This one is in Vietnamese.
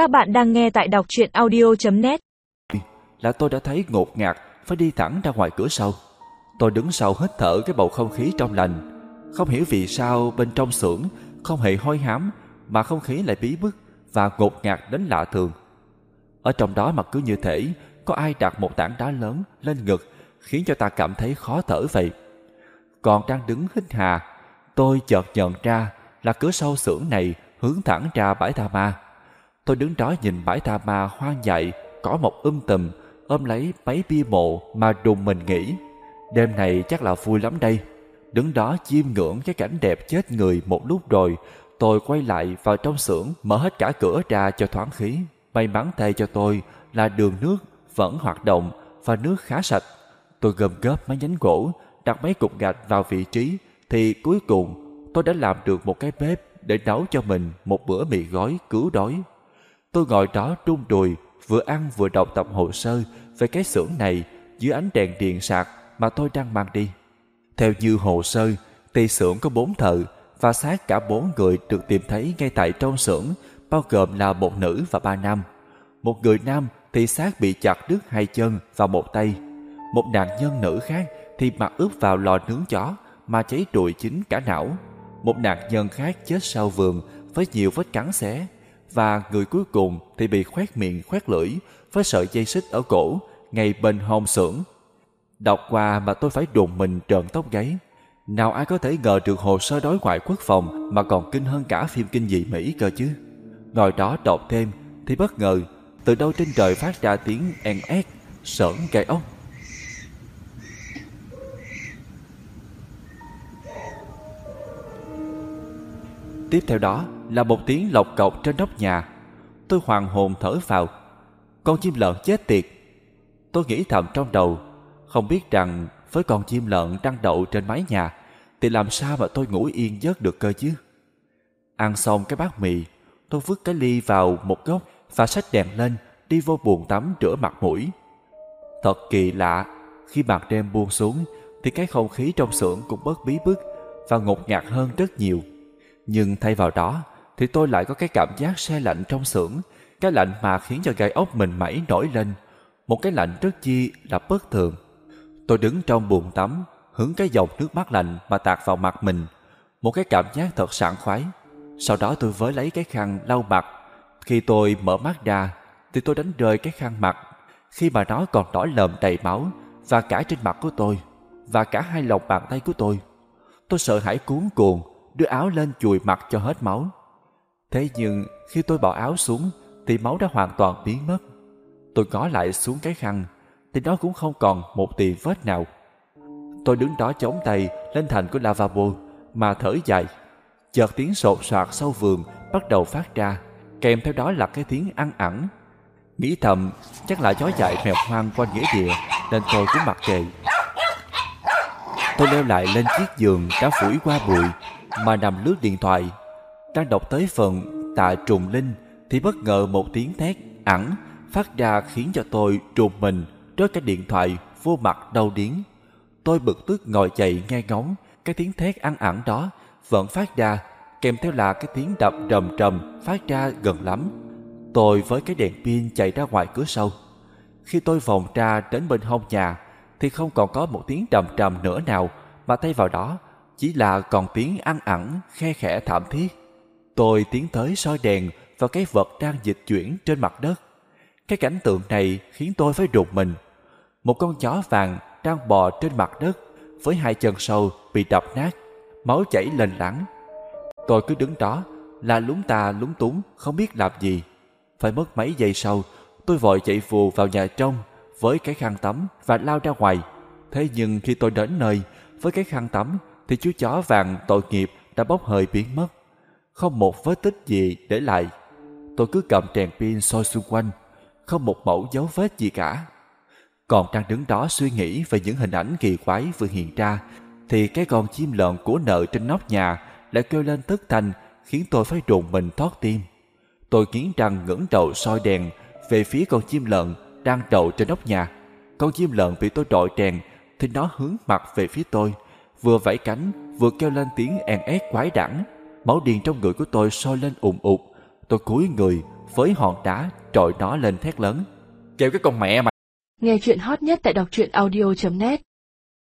Các bạn đang nghe tại đọc chuyện audio.net Là tôi đã thấy ngột ngạt phải đi thẳng ra ngoài cửa sau. Tôi đứng sau hít thở cái bầu không khí trong lành. Không hiểu vì sao bên trong xưởng không hề hôi hám mà không khí lại bí bức và ngột ngạt đến lạ thường. Ở trong đó mà cứ như thể có ai đặt một tảng đá lớn lên ngực khiến cho ta cảm thấy khó thở vậy. Còn đang đứng hít hà, tôi chợt nhận ra là cửa sau xưởng này hướng thẳng ra bãi tha ma. Tôi đứng đó nhìn bãi tha ma hoang dại, có một um tùm, ôm lấy mấy bia mộ mà đùng mình nghĩ. Đêm này chắc là vui lắm đây. Đứng đó chiêm ngưỡng cái cảnh đẹp chết người một lúc rồi, tôi quay lại vào trong xưởng mở hết cả cửa ra cho thoáng khí. May mắn thay cho tôi là đường nước vẫn hoạt động và nước khá sạch. Tôi gom góp mấy nhánh gỗ, đặt mấy cục gạch vào vị trí thì cuối cùng tôi đã làm được một cái bếp để nấu cho mình một bữa mì gói cứu đói. Tôi ngồi đó trung đùi, vừa ăn vừa đọc tập hồ sơ về cái xưởng này dưới ánh đèn điện sạc mà tôi đang mang đi. Theo như hồ sơ, thì xưởng có bốn thợ và xác cả bốn người được tìm thấy ngay tại trong xưởng, bao gồm là một nữ và ba nam. Một người nam thì xác bị chặt đứt hai chân và một tay. Một nạn nhân nữ khác thì mặt ướp vào lò nướng chó mà cháy trụi chính cả não. Một nạn nhân khác chết sau vườn với nhiều vết cắn xé và người cuối cùng thì bị khoét miệng, khoét lưỡi, với sợi dây xích ở cổ, ngay bên hông xưởng. Đọc qua mà tôi phải đùng mình trợn tóc gáy. Nào ai có thể ngờ được hồ sơ đối ngoại quốc phòng mà còn kinh hơn cả phim kinh dị Mỹ cơ chứ. Ngồi đó đọc thêm thì bất ngờ, từ đâu trên trời phát ra tiếng en ét, sởn gai ốc. Tiếp theo đó là một tiếng lộc cộc trên nóc nhà. Tôi hoàng hồn thở vào. Con chim lợn chết tiệt. Tôi nghĩ thầm trong đầu, không biết rằng với con chim lợn đang đậu trên mái nhà thì làm sao mà tôi ngủ yên giấc được cơ chứ. Ăn xong cái bát mì, tôi vứt cái ly vào một góc và xách đèn lên đi vô buồng tắm rửa mặt mũi. Thật kỳ lạ, khi màn đêm buông xuống thì cái không khí trong xưởng cũng bớt bí bức và ngột ngạt hơn rất nhiều. Nhưng thay vào đó thì tôi lại có cái cảm giác xe lạnh trong xưởng, cái lạnh mà khiến cho gai ốc mình mẩy nổi lên, một cái lạnh rất chi là bất thường. Tôi đứng trong buồng tắm, hứng cái dòng nước mát lạnh mà tạt vào mặt mình, một cái cảm giác thật sảng khoái. Sau đó tôi với lấy cái khăn lau mặt. Khi tôi mở mắt ra thì tôi đánh rơi cái khăn mặt khi mà nó còn đỏ lợm đầy máu và cả trên mặt của tôi và cả hai lòng bàn tay của tôi. Tôi sợ hãi cuốn cuồng đưa áo lên chùi mặt cho hết máu. Thế nhưng khi tôi bỏ áo xuống thì máu đã hoàn toàn biến mất. Tôi ngó lại xuống cái khăn thì nó cũng không còn một tì vết nào. Tôi đứng đó chống tay lên thành của lavabo mà thở dài. Chợt tiếng sột soạt sau vườn bắt đầu phát ra, kèm theo đó là cái tiếng ăn ẳng. Nghĩ thầm chắc là chó chạy mèo hoang quanh nghĩa địa nên tôi cũng mặc kệ. Tôi leo lại lên chiếc giường đã phủi qua bụi mà nằm lướt điện thoại. Đang đọc tới phần tạ trùng linh thì bất ngờ một tiếng thét ẳng phát ra khiến cho tôi trùng mình rớt cái điện thoại vô mặt đau điếng. Tôi bực tức ngồi dậy nghe ngóng, cái tiếng thét ăn ẳng đó vẫn phát ra, kèm theo là cái tiếng đập trầm trầm phát ra gần lắm. Tôi với cái đèn pin chạy ra ngoài cửa sau. Khi tôi vòng ra đến bên hông nhà thì không còn có một tiếng trầm trầm nữa nào mà thay vào đó chỉ là còn tiếng ăn ẳng khe khẽ thảm thiết. Tôi tiến tới soi đèn vào cái vật đang dịch chuyển trên mặt đất. Cái cảnh tượng này khiến tôi phải rụt mình. Một con chó vàng đang bò trên mặt đất với hai chân sâu bị đập nát, máu chảy lênh láng. Tôi cứ đứng đó là lúng ta lúng túng không biết làm gì. Phải mất mấy giây sau, tôi vội chạy vù vào nhà trong với cái khăn tắm và lao ra ngoài. Thế nhưng khi tôi đến nơi với cái khăn tắm thì chú chó vàng tội nghiệp đã bốc hơi biến mất. Không một vết tích gì để lại. Tôi cứ cầm đèn pin soi xung quanh, không một mẫu dấu vết gì cả. Còn đang đứng đó suy nghĩ về những hình ảnh kỳ quái vừa hiện ra, thì cái con chim lợn của nợ trên nóc nhà lại kêu lên tức thanh khiến tôi phải rùng mình thoát tim. Tôi kiến răng ngẩng đầu soi đèn về phía con chim lợn đang đậu trên nóc nhà. Con chim lợn bị tôi đội đèn thì nó hướng mặt về phía tôi, vừa vẫy cánh vừa kêu lên tiếng èn ét quái đản. Máu điên trong người của tôi sôi lên ùn ụt. Tôi cúi người với hòn đá trội nó lên thét lớn. Kêu cái con mẹ mà. Nghe chuyện hot nhất tại đọc truyện audio.net